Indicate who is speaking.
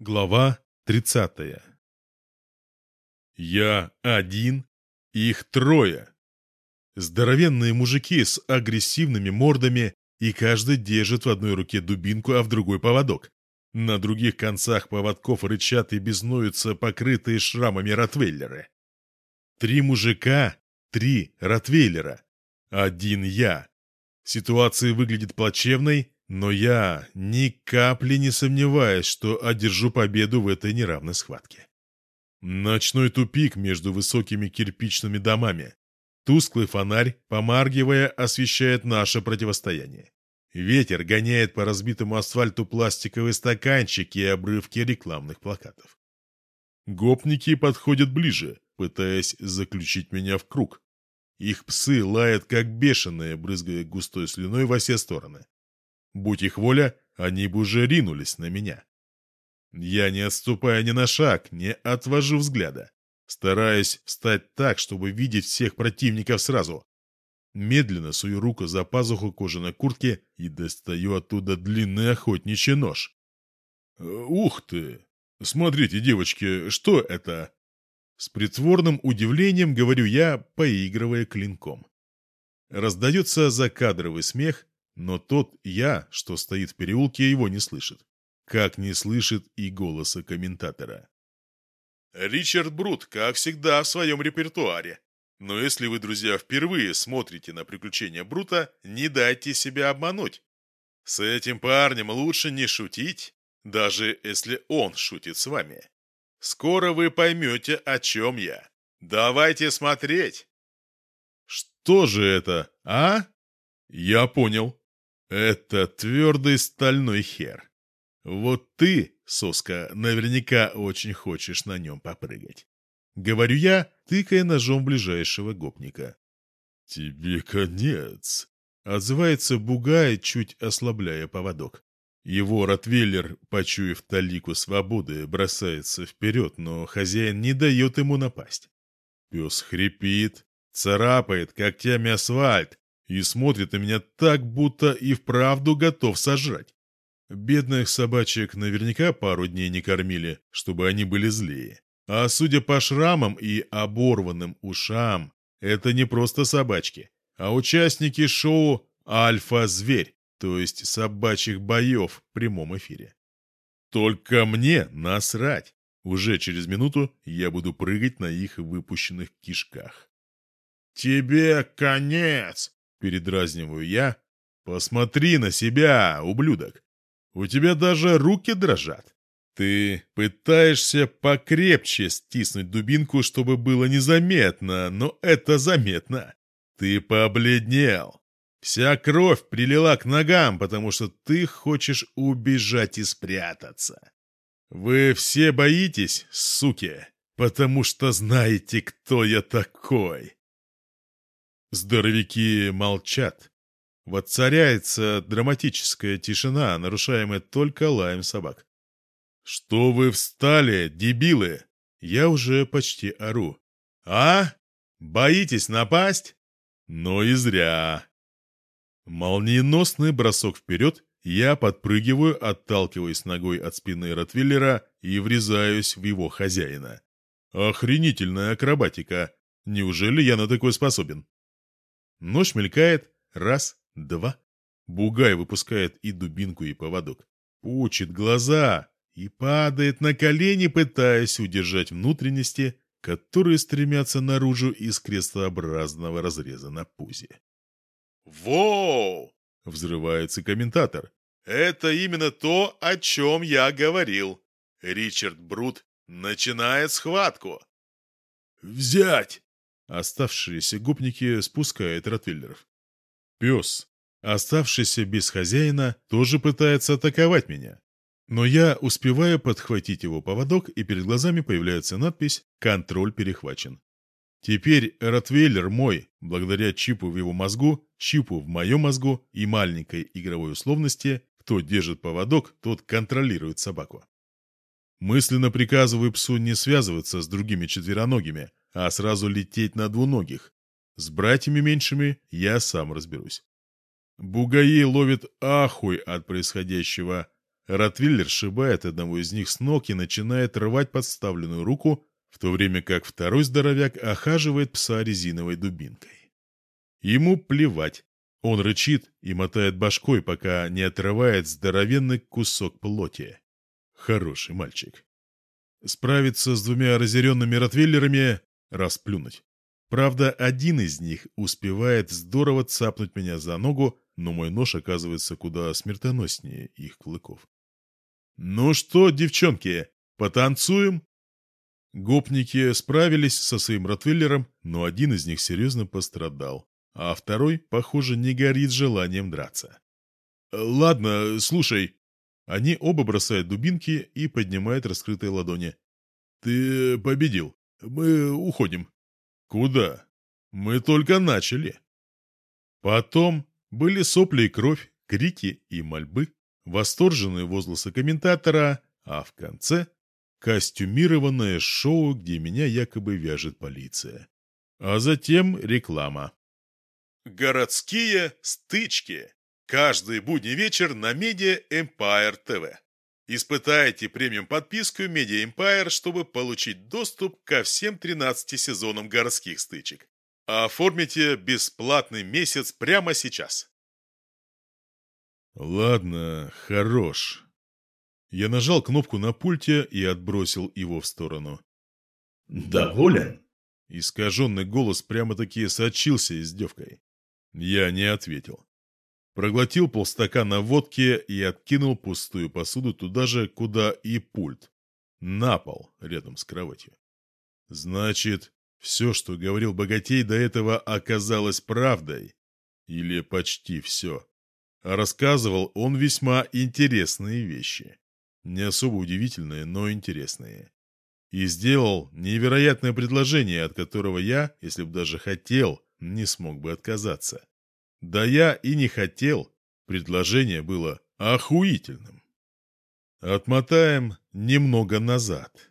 Speaker 1: Глава 30 Я один, их трое. Здоровенные мужики с агрессивными мордами, и каждый держит в одной руке дубинку, а в другой поводок. На других концах поводков рычат и безнуются покрытые шрамами ротвейлеры. Три мужика, три ротвейлера. Один я. Ситуация выглядит плачевной, но я ни капли не сомневаюсь, что одержу победу в этой неравной схватке. Ночной тупик между высокими кирпичными домами. Тусклый фонарь, помаргивая, освещает наше противостояние. Ветер гоняет по разбитому асфальту пластиковые стаканчики и обрывки рекламных плакатов. Гопники подходят ближе, пытаясь заключить меня в круг. Их псы лают как бешеные, брызгая густой слюной во все стороны. Будь их воля, они бы уже ринулись на меня. Я, не отступая ни на шаг, не отвожу взгляда, стараясь встать так, чтобы видеть всех противников сразу. Медленно сую руку за пазуху кожаной куртки и достаю оттуда длинный охотничий нож. «Ух ты! Смотрите, девочки, что это?» С притворным удивлением говорю я, поигрывая клинком. Раздается закадровый смех, но тот я, что стоит в переулке, его не слышит. Как не слышит и голоса комментатора. Ричард Брут, как всегда, в своем репертуаре. Но если вы, друзья, впервые смотрите на приключения Брута, не дайте себя обмануть. С этим парнем лучше не шутить, даже если он шутит с вами. Скоро вы поймете, о чем я. Давайте смотреть. Что же это, а? Я понял. Это твердый стальной хер. Вот ты, соска, наверняка очень хочешь на нем попрыгать. Говорю я, тыкая ножом ближайшего гопника. «Тебе конец», — отзывается Бугай, чуть ослабляя поводок. Его ротвейлер, почуяв талику свободы, бросается вперед, но хозяин не дает ему напасть. Пес хрипит, царапает когтями асфальт, и смотрит на меня так, будто и вправду готов сожрать. Бедных собачек наверняка пару дней не кормили, чтобы они были злее. А судя по шрамам и оборванным ушам, это не просто собачки, а участники шоу «Альфа-зверь», то есть собачьих боев в прямом эфире. Только мне насрать. Уже через минуту я буду прыгать на их выпущенных кишках. «Тебе конец!» Передразниваю я. Посмотри на себя, ублюдок. У тебя даже руки дрожат. Ты пытаешься покрепче стиснуть дубинку, чтобы было незаметно, но это заметно. Ты побледнел. Вся кровь прилила к ногам, потому что ты хочешь убежать и спрятаться. Вы все боитесь, суки, потому что знаете, кто я такой. Здоровяки молчат. Воцаряется драматическая тишина, нарушаемая только лаем собак. «Что вы встали, дебилы?» Я уже почти ору. «А? Боитесь напасть?» «Но и зря». Молниеносный бросок вперед, я подпрыгиваю, отталкиваясь ногой от спины Ротвиллера и врезаюсь в его хозяина. Охренительная акробатика. Неужели я на такой способен? Нож мелькает. Раз, два. Бугай выпускает и дубинку, и поводок. Пучит глаза и падает на колени, пытаясь удержать внутренности, которые стремятся наружу из крестообразного разреза на пузе. «Воу!» — взрывается комментатор. «Это именно то, о чем я говорил. Ричард Брут начинает схватку». «Взять!» Оставшиеся гопники спускают ротвейлеров. Пес, оставшийся без хозяина, тоже пытается атаковать меня. Но я успеваю подхватить его поводок, и перед глазами появляется надпись «Контроль перехвачен». Теперь Ротвейлер мой, благодаря чипу в его мозгу, чипу в моем мозгу и маленькой игровой условности, кто держит поводок, тот контролирует собаку. Мысленно приказываю псу не связываться с другими четвероногими, а сразу лететь на двуногих. С братьями меньшими я сам разберусь. Бугаи ловит ахуй от происходящего. Ротвиллер сшибает одного из них с ног и начинает рвать подставленную руку, в то время как второй здоровяк охаживает пса резиновой дубинкой. Ему плевать. Он рычит и мотает башкой, пока не отрывает здоровенный кусок плоти. Хороший мальчик. Справиться с двумя разъяренными ротвейлерами — расплюнуть. Правда, один из них успевает здорово цапнуть меня за ногу, но мой нож оказывается куда смертоноснее их клыков. «Ну что, девчонки, потанцуем?» Гопники справились со своим ротвейлером, но один из них серьезно пострадал, а второй, похоже, не горит желанием драться. «Ладно, слушай». Они оба бросают дубинки и поднимают раскрытые ладони. «Ты победил. Мы уходим». «Куда? Мы только начали». Потом были сопли и кровь, крики и мольбы, восторженные возгласы комментатора, а в конце – костюмированное шоу, где меня якобы вяжет полиция. А затем реклама. Городские стычки. Каждый будний вечер на Media Empire TV. Испытайте премиум-подписку Media Empire, чтобы получить доступ ко всем 13 сезонам городских стычек. Оформите бесплатный месяц прямо сейчас. Ладно, хорош. Я нажал кнопку на пульте и отбросил его в сторону.
Speaker 2: «Доволен?»
Speaker 1: Искаженный голос прямо-таки сочился издевкой. Я не ответил. Проглотил полстакана водки и откинул пустую посуду туда же, куда и пульт. На пол, рядом с кроватью. Значит, все, что говорил богатей до этого, оказалось правдой. Или почти все. А рассказывал он весьма интересные вещи. Не особо удивительные, но интересные. И сделал невероятное предложение, от которого я, если бы даже хотел, не смог бы отказаться. Да я и не хотел. Предложение было охуительным. Отмотаем немного назад.